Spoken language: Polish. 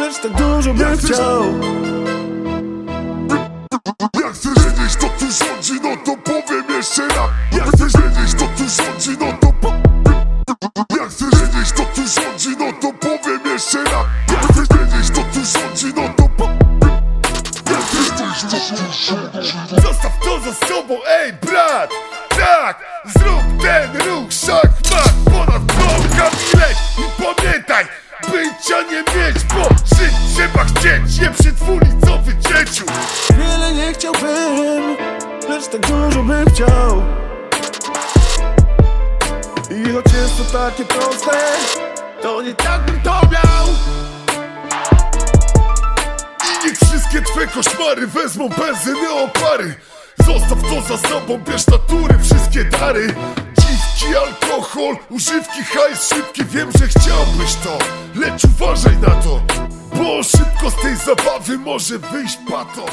lecz tak dużo bym chciał. Jak chcesz wiedzieć kto tu rządzi, no to powiem jeszcze raz. Jak chcesz wiedzieć kto tu rządzi, no to po... Jak chcesz wiedzieć kto tu rządzi, no to powiem jeszcze raz. Jak chcesz wiedzieć kto tu rządzi, no to po... Jak chcesz wiedzieć kto tu rządzi, Zostaw to za Bycia nie mieć, bo żyć trzeba chcieć. Nie przytwórnicowy dzieciu Wiele nie chciałbym, lecz tak dużo bym chciał. I choć jest to takie proste, to nie tak bym to miał. I niech wszystkie twe koszmary wezmą benzyny opary. Zostaw to za sobą, bierz natury, wszystkie dary Alkohol, używki, hajs szybki Wiem, że chciałbyś to, lecz uważaj na to Bo szybko z tej zabawy może wyjść pato